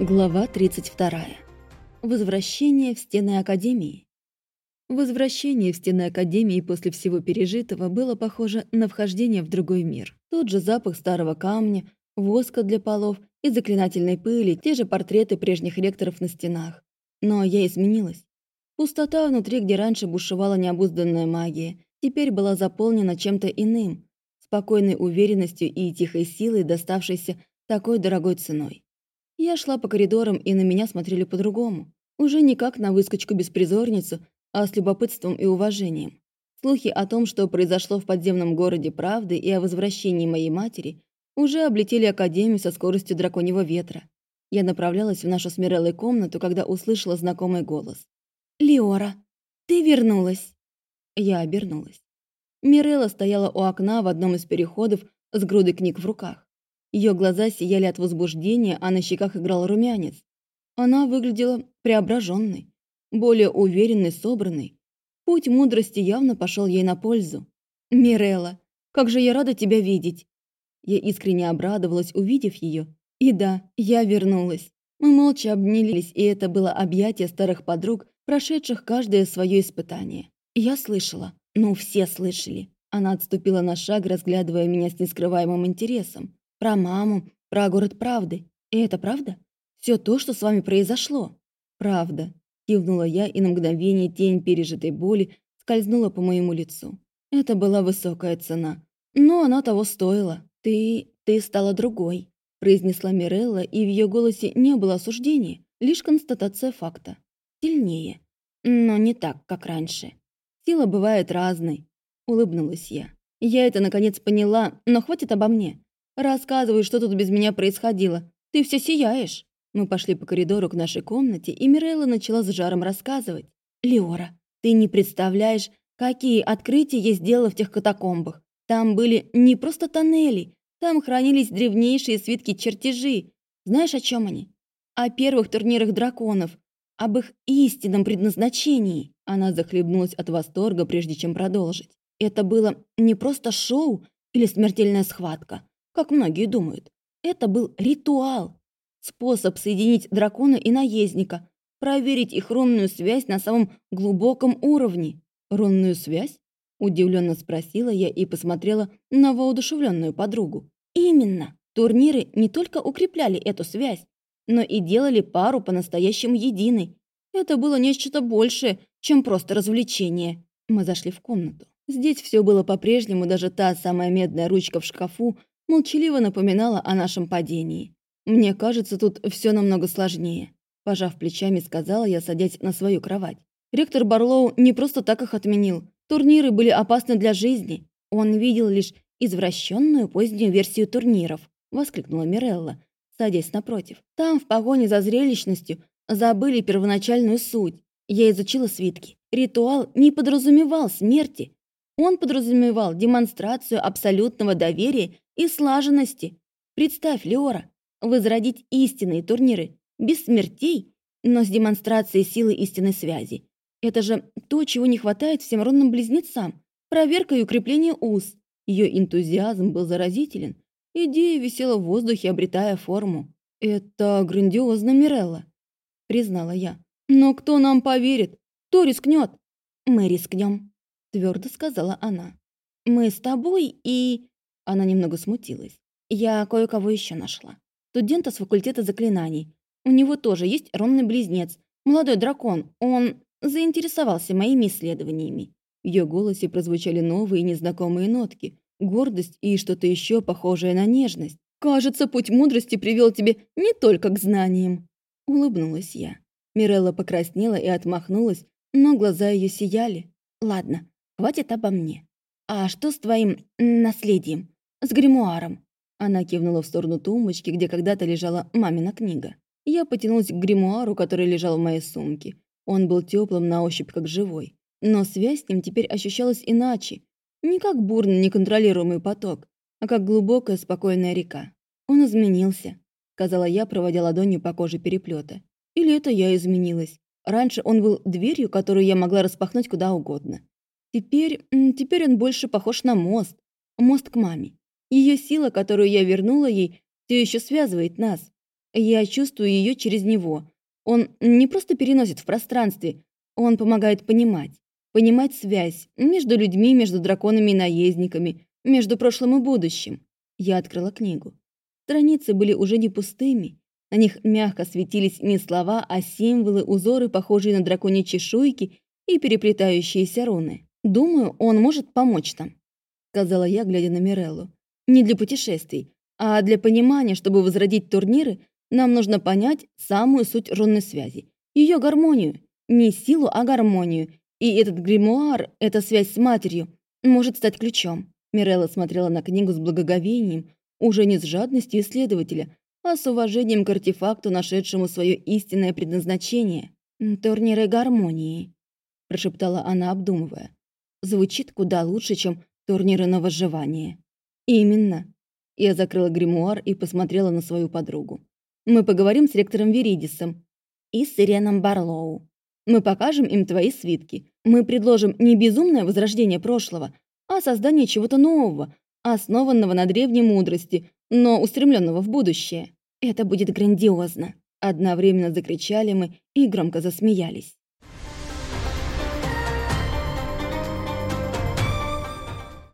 Глава 32. Возвращение в стены Академии. Возвращение в стены Академии после всего пережитого было похоже на вхождение в другой мир. Тот же запах старого камня, воска для полов и заклинательной пыли, те же портреты прежних ректоров на стенах. Но я изменилась. Пустота внутри, где раньше бушевала необузданная магия, теперь была заполнена чем-то иным, спокойной уверенностью и тихой силой, доставшейся такой дорогой ценой. Я шла по коридорам, и на меня смотрели по-другому. Уже не как на выскочку-беспризорницу, а с любопытством и уважением. Слухи о том, что произошло в подземном городе правды и о возвращении моей матери, уже облетели Академию со скоростью драконьего ветра. Я направлялась в нашу с Миреллой комнату, когда услышала знакомый голос. «Леора, ты вернулась!» Я обернулась. Мирелла стояла у окна в одном из переходов с грудой книг в руках. Ее глаза сияли от возбуждения, а на щеках играл румянец. Она выглядела преображенной, более уверенной, собранной. Путь мудрости явно пошел ей на пользу. «Мирелла, как же я рада тебя видеть!» Я искренне обрадовалась, увидев ее. И да, я вернулась. Мы молча обнялись, и это было объятие старых подруг, прошедших каждое свое испытание. Я слышала. Ну, все слышали. Она отступила на шаг, разглядывая меня с нескрываемым интересом. Про маму, про город правды. И это правда? Все то, что с вами произошло? Правда. Кивнула я, и на мгновение тень пережитой боли скользнула по моему лицу. Это была высокая цена. Но она того стоила. Ты... ты стала другой, произнесла Мирелла, и в ее голосе не было осуждения, лишь констатация факта. Сильнее. Но не так, как раньше. Сила бывает разной, улыбнулась я. Я это наконец поняла, но хватит обо мне. Рассказывай, что тут без меня происходило. Ты все сияешь». Мы пошли по коридору к нашей комнате, и Мирейла начала с жаром рассказывать. «Леора, ты не представляешь, какие открытия я сделала в тех катакомбах. Там были не просто тоннели, там хранились древнейшие свитки-чертежи. Знаешь, о чем они? О первых турнирах драконов, об их истинном предназначении». Она захлебнулась от восторга, прежде чем продолжить. Это было не просто шоу или смертельная схватка как многие думают. Это был ритуал, способ соединить дракона и наездника, проверить их рунную связь на самом глубоком уровне. «Рунную связь?» – удивленно спросила я и посмотрела на воодушевленную подругу. «Именно. Турниры не только укрепляли эту связь, но и делали пару по-настоящему единой. Это было нечто большее, чем просто развлечение. Мы зашли в комнату. Здесь все было по-прежнему, даже та самая медная ручка в шкафу молчаливо напоминала о нашем падении. «Мне кажется, тут все намного сложнее», – пожав плечами, сказала я, садясь на свою кровать. Ректор Барлоу не просто так их отменил. Турниры были опасны для жизни. Он видел лишь извращенную позднюю версию турниров, воскликнула Мирелла, садясь напротив. Там, в погоне за зрелищностью, забыли первоначальную суть. Я изучила свитки. Ритуал не подразумевал смерти. Он подразумевал демонстрацию абсолютного доверия и слаженности. Представь, Леора, возродить истинные турниры без смертей, но с демонстрацией силы истинной связи. Это же то, чего не хватает всем родным близнецам. Проверка и укрепление уз. Ее энтузиазм был заразителен. Идея висела в воздухе, обретая форму. «Это грандиозно, Мирелла», — признала я. «Но кто нам поверит? Кто рискнет?» «Мы рискнем», — твердо сказала она. «Мы с тобой и...» Она немного смутилась. «Я кое-кого еще нашла. Студента с факультета заклинаний. У него тоже есть ронный близнец. Молодой дракон. Он заинтересовался моими исследованиями». В ее голосе прозвучали новые незнакомые нотки. Гордость и что-то еще похожее на нежность. «Кажется, путь мудрости привел тебе не только к знаниям». Улыбнулась я. Мирелла покраснела и отмахнулась, но глаза ее сияли. «Ладно, хватит обо мне. А что с твоим наследием? «С гримуаром». Она кивнула в сторону тумбочки, где когда-то лежала мамина книга. Я потянулась к гримуару, который лежал в моей сумке. Он был теплым на ощупь, как живой. Но связь с ним теперь ощущалась иначе. Не как бурный, неконтролируемый поток, а как глубокая, спокойная река. «Он изменился», — сказала я, проводя ладонью по коже переплета. Или это я изменилась. Раньше он был дверью, которую я могла распахнуть куда угодно. Теперь, теперь он больше похож на мост. Мост к маме. Ее сила, которую я вернула ей, все еще связывает нас. Я чувствую ее через него. Он не просто переносит в пространстве, он помогает понимать. Понимать связь между людьми, между драконами и наездниками, между прошлым и будущим. Я открыла книгу. Страницы были уже не пустыми. На них мягко светились не слова, а символы, узоры, похожие на драконьи чешуйки и переплетающиеся руны. «Думаю, он может помочь нам», — сказала я, глядя на Миреллу. «Не для путешествий, а для понимания, чтобы возродить турниры, нам нужно понять самую суть рунной связи, ее гармонию, не силу, а гармонию. И этот гримуар, эта связь с матерью, может стать ключом». Мирелла смотрела на книгу с благоговением, уже не с жадностью исследователя, а с уважением к артефакту, нашедшему свое истинное предназначение. «Турниры гармонии», – прошептала она, обдумывая. «Звучит куда лучше, чем турниры на выживание». «Именно». Я закрыла гримуар и посмотрела на свою подругу. «Мы поговорим с ректором Веридисом и с Иреном Барлоу. Мы покажем им твои свитки. Мы предложим не безумное возрождение прошлого, а создание чего-то нового, основанного на древней мудрости, но устремленного в будущее. Это будет грандиозно. Одновременно закричали мы и громко засмеялись.